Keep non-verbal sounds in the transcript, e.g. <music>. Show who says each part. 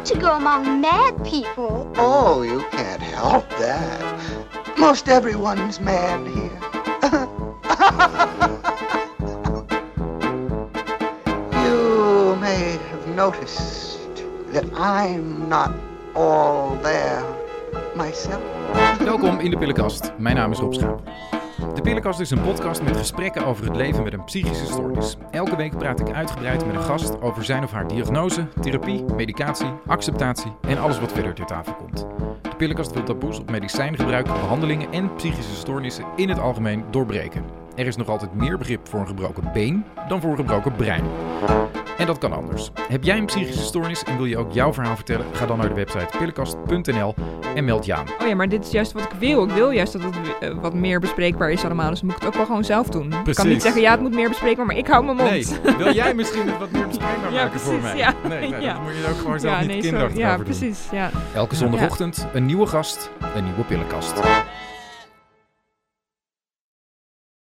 Speaker 1: want to go among mad people.
Speaker 2: Oh, you can't help that. Most everyone's mad here. <laughs> you may have noticed that I'm not all there myself.
Speaker 3: Welkom in de Pillenkast. Mijn naam is Rob Schaap. De Pillenkast is een podcast met gesprekken over het leven met een psychische stoornis. Elke week praat ik uitgebreid met een gast over zijn of haar diagnose, therapie, medicatie, acceptatie en alles wat verder ter tafel komt. De Pillenkast wil taboes op medicijngebruik, behandelingen en psychische stoornissen in het algemeen doorbreken. Er is nog altijd meer begrip voor een gebroken been dan voor een gebroken brein. En dat kan anders. Heb jij een psychische stoornis en wil je ook jouw verhaal vertellen? Ga dan naar de website pillenkast.nl en meld je aan.
Speaker 4: Oh ja, maar dit is juist wat ik wil. Ik wil juist dat het eh, wat meer bespreekbaar is allemaal. Dus dan moet ik het ook wel gewoon zelf doen. Ik kan niet zeggen, ja, het moet meer bespreekbaar, maar ik hou mijn mond.
Speaker 3: Nee, wil jij misschien het wat meer bespreekbaar <laughs>
Speaker 4: Ja,
Speaker 3: maken voor mij?
Speaker 4: ja.
Speaker 3: Nee, nee
Speaker 4: Ja.
Speaker 3: dat moet je ook gewoon zelf
Speaker 4: ja,
Speaker 3: niet
Speaker 4: nee,
Speaker 3: kinderachtig
Speaker 4: ja, precies. Ja.
Speaker 3: Elke zondagochtend een nieuwe gast, een nieuwe pillenkast.